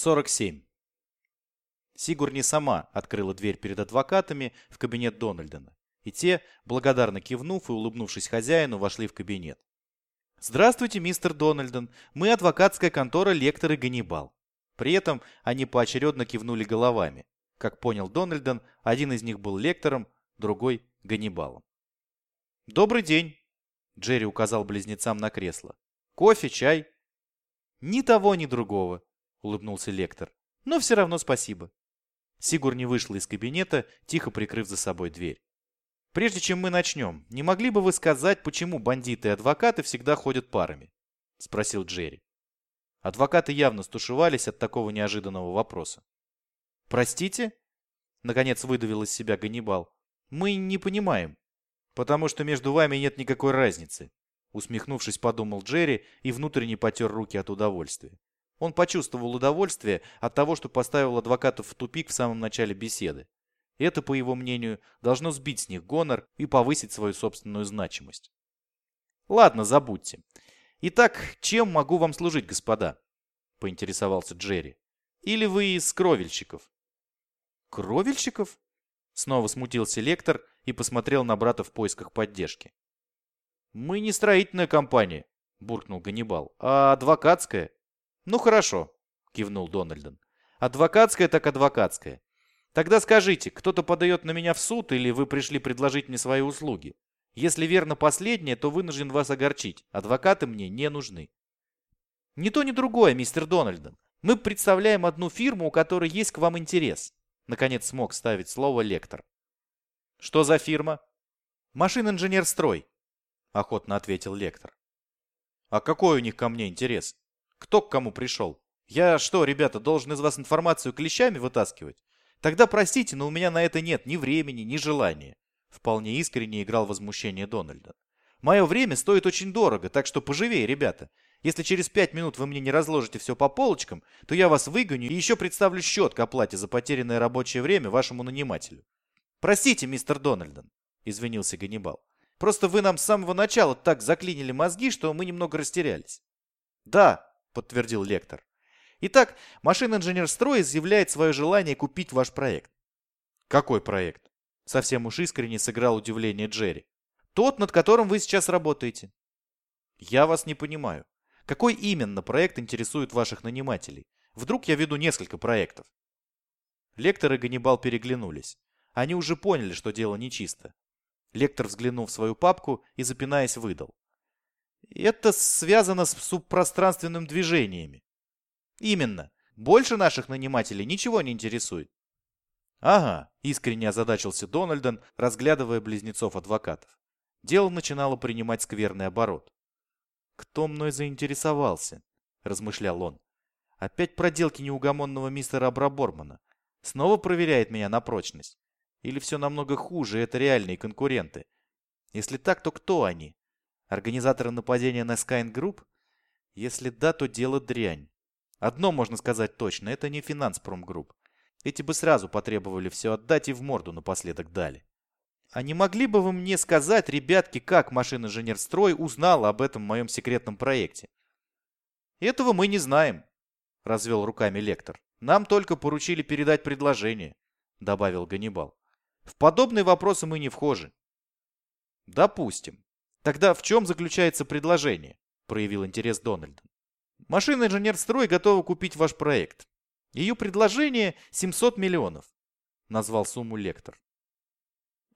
47. Сигурни сама открыла дверь перед адвокатами в кабинет Дональдена, и те, благодарно кивнув и улыбнувшись хозяину, вошли в кабинет. «Здравствуйте, мистер Дональден. Мы адвокатская контора «Лектор и Ганнибал». При этом они поочередно кивнули головами. Как понял Дональден, один из них был лектором, другой – Ганнибалом. «Добрый день!» – Джерри указал близнецам на кресло. «Кофе, чай?» «Ни того, ни другого», — улыбнулся лектор. «Но все равно спасибо». Сигурни вышла из кабинета, тихо прикрыв за собой дверь. «Прежде чем мы начнем, не могли бы вы сказать, почему бандиты и адвокаты всегда ходят парами?» — спросил Джерри. Адвокаты явно стушевались от такого неожиданного вопроса. «Простите?» — наконец выдавил из себя Ганнибал. «Мы не понимаем, потому что между вами нет никакой разницы», — усмехнувшись, подумал Джерри и внутренне потер руки от удовольствия. Он почувствовал удовольствие от того, что поставил адвокатов в тупик в самом начале беседы. Это, по его мнению, должно сбить с них гонор и повысить свою собственную значимость. «Ладно, забудьте. Итак, чем могу вам служить, господа?» — поинтересовался Джерри. «Или вы из кровельщиков?» «Кровельщиков?» — снова смутился лектор и посмотрел на брата в поисках поддержки. «Мы не строительная компания», — буркнул Ганнибал, — «а адвокатская». «Ну хорошо», — кивнул Дональден. «Адвокатская так адвокатская. Тогда скажите, кто-то подает на меня в суд или вы пришли предложить мне свои услуги? Если верно последнее, то вынужден вас огорчить. Адвокаты мне не нужны». «Ни то, ни другое, мистер Дональден. Мы представляем одну фирму, у которой есть к вам интерес». Наконец смог ставить слово лектор. «Что за фирма?» «Машин-инженер-строй», — охотно ответил лектор. «А какой у них ко мне интерес?» Кто к кому пришел? Я что, ребята, должен из вас информацию клещами вытаскивать? Тогда простите, но у меня на это нет ни времени, ни желания. Вполне искренне играл возмущение Дональда. Мое время стоит очень дорого, так что поживее, ребята. Если через пять минут вы мне не разложите все по полочкам, то я вас выгоню и еще представлю счет к оплате за потерянное рабочее время вашему нанимателю. Простите, мистер Дональден, извинился Ганнибал. Просто вы нам с самого начала так заклинили мозги, что мы немного растерялись. Да, подтвердил лектор. Итак, машин-инженер строя заявляет свое желание купить ваш проект. Какой проект? Совсем уж искренне сыграл удивление Джерри. Тот, над которым вы сейчас работаете. Я вас не понимаю. Какой именно проект интересует ваших нанимателей? Вдруг я веду несколько проектов? Лектор и Ганнибал переглянулись. Они уже поняли, что дело нечисто. Лектор взглянул в свою папку и, запинаясь, выдал. Это связано с субпространственным движениями. Именно. Больше наших нанимателей ничего не интересует. Ага, искренне озадачился Дональден, разглядывая близнецов адвокатов. Дело начинало принимать скверный оборот. «Кто мной заинтересовался?» – размышлял он. «Опять проделки неугомонного мистера Абрабормана. Снова проверяет меня на прочность. Или все намного хуже, это реальные конкуренты? Если так, то кто они? Организаторы нападения на Skyne Group? Если да, то дело дрянь. Одно можно сказать точно, это не Финанспром Групп. Эти бы сразу потребовали все отдать и в морду напоследок дали. А не могли бы вы мне сказать, ребятки, как машин-инженер-строй узнал об этом моем секретном проекте? Этого мы не знаем, развел руками лектор. Нам только поручили передать предложение, добавил Ганнибал. В подобные вопросы мы не вхожи. Допустим. Тогда в чем заключается предложение? Проявил интерес Дональд. Машина инженер-строй готова купить ваш проект. Ее предложение 700 миллионов. Назвал сумму лектор.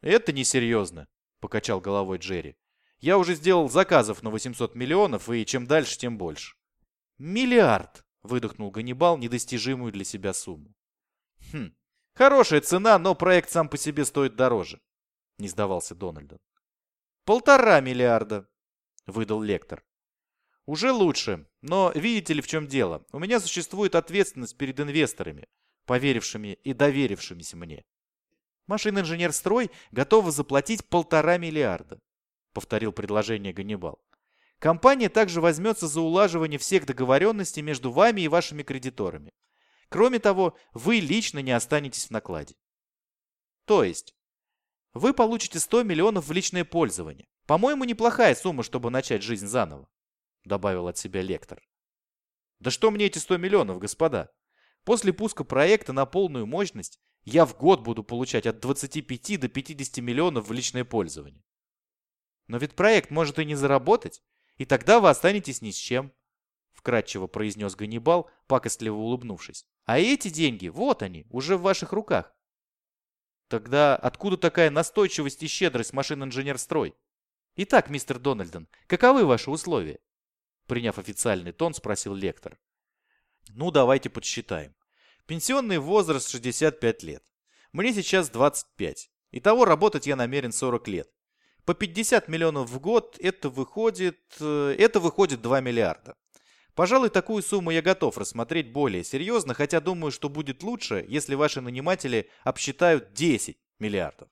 Это несерьезно, покачал головой Джерри. Я уже сделал заказов на 800 миллионов, и чем дальше, тем больше. Миллиард, выдохнул Ганнибал недостижимую для себя сумму. Хм, хорошая цена, но проект сам по себе стоит дороже, не сдавался Дональдон. «Полтора миллиарда», — выдал лектор. «Уже лучше, но видите ли в чем дело? У меня существует ответственность перед инвесторами, поверившими и доверившимися мне. Машин-инженер-строй готова заплатить полтора миллиарда», — повторил предложение Ганнибал. «Компания также возьмется за улаживание всех договоренностей между вами и вашими кредиторами. Кроме того, вы лично не останетесь в накладе». То есть, вы получите 100 миллионов в личное пользование. По-моему, неплохая сумма, чтобы начать жизнь заново», — добавил от себя лектор. «Да что мне эти 100 миллионов, господа? После пуска проекта на полную мощность я в год буду получать от 25 до 50 миллионов в личное пользование. Но ведь проект может и не заработать, и тогда вы останетесь ни с чем, вкратчиво произнес Ганнибал, пакостливо улыбнувшись. А эти деньги, вот они, уже в ваших руках. Тогда откуда такая настойчивость и щедрость машин инженерстрой? Итак, мистер Дональдон, каковы ваши условия? Приняв официальный тон, спросил лектор. Ну, давайте подсчитаем. Пенсионный возраст 65 лет. Мне сейчас 25. Итого работать я намерен 40 лет. По 50 миллионов в год это выходит... Э, это выходит 2 миллиарда. Пожалуй, такую сумму я готов рассмотреть более серьезно, хотя думаю, что будет лучше, если ваши наниматели обсчитают 10 миллиардов.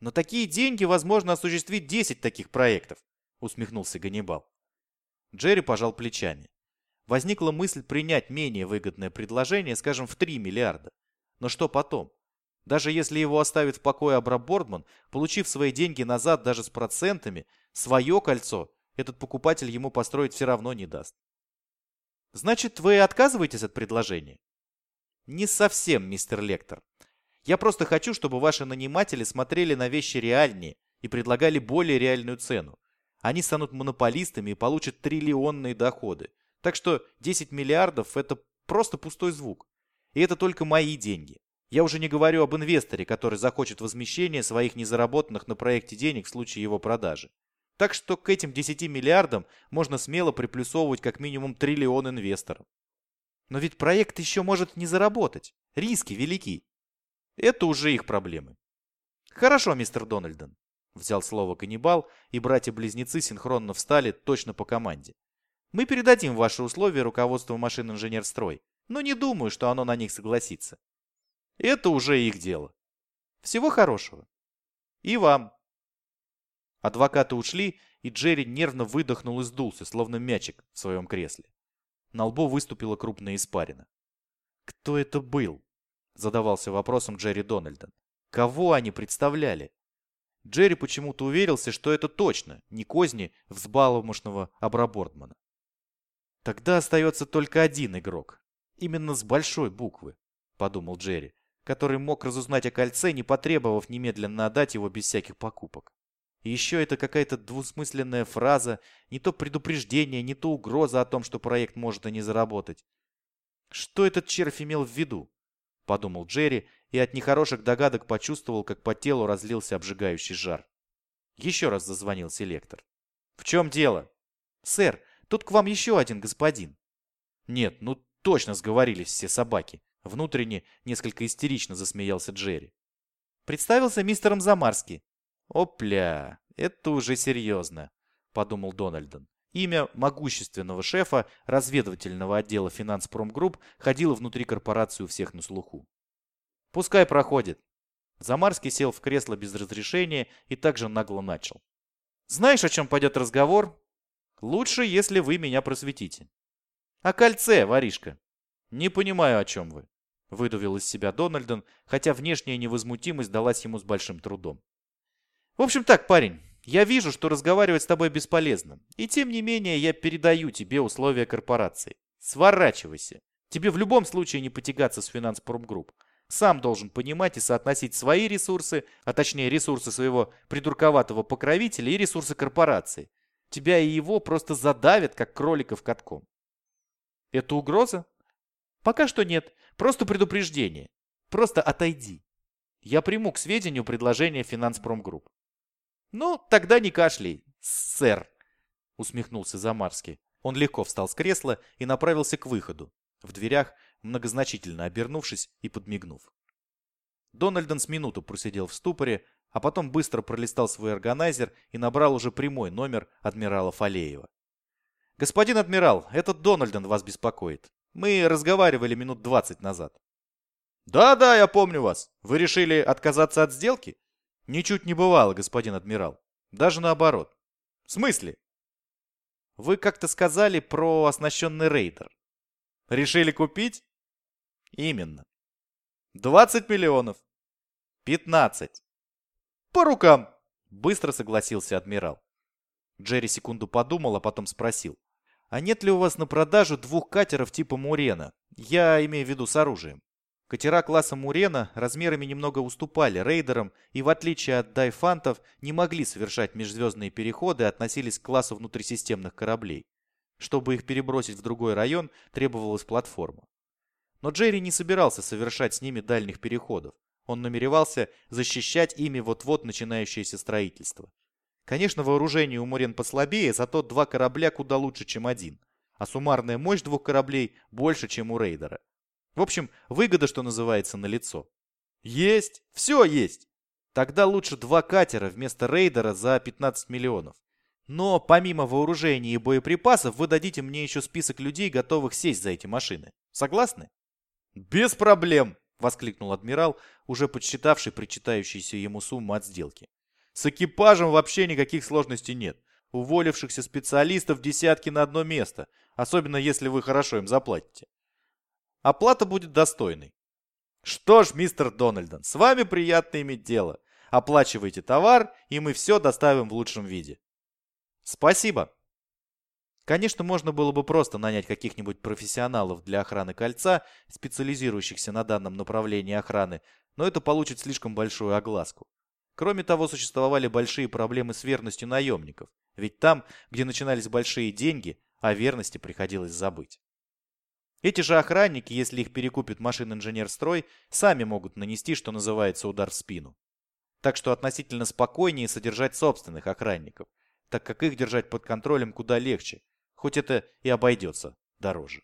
Но такие деньги возможно осуществить 10 таких проектов, усмехнулся Ганнибал. Джерри пожал плечами. Возникла мысль принять менее выгодное предложение, скажем, в 3 миллиарда. Но что потом? Даже если его оставит в покое Абрабордман, получив свои деньги назад даже с процентами, свое кольцо этот покупатель ему построить все равно не даст. Значит, вы отказываетесь от предложения? Не совсем, мистер Лектор. Я просто хочу, чтобы ваши наниматели смотрели на вещи реальнее и предлагали более реальную цену. Они станут монополистами и получат триллионные доходы. Так что 10 миллиардов – это просто пустой звук. И это только мои деньги. Я уже не говорю об инвесторе, который захочет возмещения своих незаработанных на проекте денег в случае его продажи. Так что к этим 10 миллиардам можно смело приплюсовывать как минимум триллион инвесторов. Но ведь проект еще может не заработать. Риски велики. Это уже их проблемы. Хорошо, мистер Дональден. Взял слово каннибал, и братья-близнецы синхронно встали точно по команде. Мы передадим ваши условия руководству машин инженерстрой, но не думаю, что оно на них согласится. Это уже их дело. Всего хорошего. И вам. Адвокаты ушли, и Джерри нервно выдохнул и сдулся, словно мячик в своем кресле. На лбу выступила крупная испарина. «Кто это был?» – задавался вопросом Джерри Дональдон. «Кого они представляли?» Джерри почему-то уверился, что это точно не козни взбаломошного Абрабордмана. «Тогда остается только один игрок. Именно с большой буквы», – подумал Джерри, который мог разузнать о кольце, не потребовав немедленно отдать его без всяких покупок. И еще это какая-то двусмысленная фраза, не то предупреждение, не то угроза о том, что проект может и не заработать. Что этот червь имел в виду? Подумал Джерри и от нехороших догадок почувствовал, как по телу разлился обжигающий жар. Еще раз зазвонил селектор. «В чем дело?» «Сэр, тут к вам еще один господин». «Нет, ну точно сговорились все собаки». Внутренне несколько истерично засмеялся Джерри. Представился мистером Замарски. «Опля, это уже серьезно», — подумал Дональдон. Имя могущественного шефа разведывательного отдела Финанспромгрупп ходило внутри корпорации у всех на слуху. «Пускай проходит». Замарский сел в кресло без разрешения и также нагло начал. «Знаешь, о чем пойдет разговор? Лучше, если вы меня просветите». «О кольце, воришка». «Не понимаю, о чем вы», — выдавил из себя Дональдон, хотя внешняя невозмутимость далась ему с большим трудом. В общем так, парень, я вижу, что разговаривать с тобой бесполезно. И тем не менее я передаю тебе условия корпорации. Сворачивайся. Тебе в любом случае не потягаться с финанс-промгрупп. Сам должен понимать и соотносить свои ресурсы, а точнее ресурсы своего придурковатого покровителя и ресурсы корпорации. Тебя и его просто задавят, как кроликов катком. Это угроза? Пока что нет. Просто предупреждение. Просто отойди. Я приму к сведению предложение финанс-промгрупп. «Ну, тогда не кашляй, сэр», — усмехнулся Замарский. Он легко встал с кресла и направился к выходу, в дверях, многозначительно обернувшись и подмигнув. Дональдон с минуту просидел в ступоре, а потом быстро пролистал свой органайзер и набрал уже прямой номер адмирала Фалеева. «Господин адмирал, этот Дональдон вас беспокоит. Мы разговаривали минут двадцать назад». «Да-да, я помню вас. Вы решили отказаться от сделки?» Ничуть не бывало, господин адмирал. Даже наоборот. В смысле? Вы как-то сказали про оснащенный рейдер. Решили купить? Именно. 20 миллионов. 15. По рукам. Быстро согласился адмирал. Джерри секунду подумал, а потом спросил. А нет ли у вас на продажу двух катеров типа Мурена? Я имею в виду с оружием. Катера класса Мурена размерами немного уступали рейдерам и, в отличие от дайфантов, не могли совершать межзвездные переходы и относились к классу внутрисистемных кораблей. Чтобы их перебросить в другой район, требовалась платформа. Но Джерри не собирался совершать с ними дальних переходов. Он намеревался защищать ими вот-вот начинающееся строительство. Конечно, вооружение у Мурен послабее, зато два корабля куда лучше, чем один. А суммарная мощь двух кораблей больше, чем у рейдера. В общем, выгода, что называется, налицо. Есть! Все есть! Тогда лучше два катера вместо рейдера за 15 миллионов. Но помимо вооружения и боеприпасов, вы дадите мне еще список людей, готовых сесть за эти машины. Согласны? Без проблем! Воскликнул адмирал, уже подсчитавший причитающуюся ему сумму от сделки. С экипажем вообще никаких сложностей нет. Уволившихся специалистов десятки на одно место, особенно если вы хорошо им заплатите. Оплата будет достойной. Что ж, мистер Дональдон, с вами приятно иметь дело. Оплачивайте товар, и мы все доставим в лучшем виде. Спасибо. Конечно, можно было бы просто нанять каких-нибудь профессионалов для охраны кольца, специализирующихся на данном направлении охраны, но это получит слишком большую огласку. Кроме того, существовали большие проблемы с верностью наемников, ведь там, где начинались большие деньги, о верности приходилось забыть. Эти же охранники, если их перекупит машин-инженер-строй, сами могут нанести, что называется, удар в спину. Так что относительно спокойнее содержать собственных охранников, так как их держать под контролем куда легче, хоть это и обойдется дороже.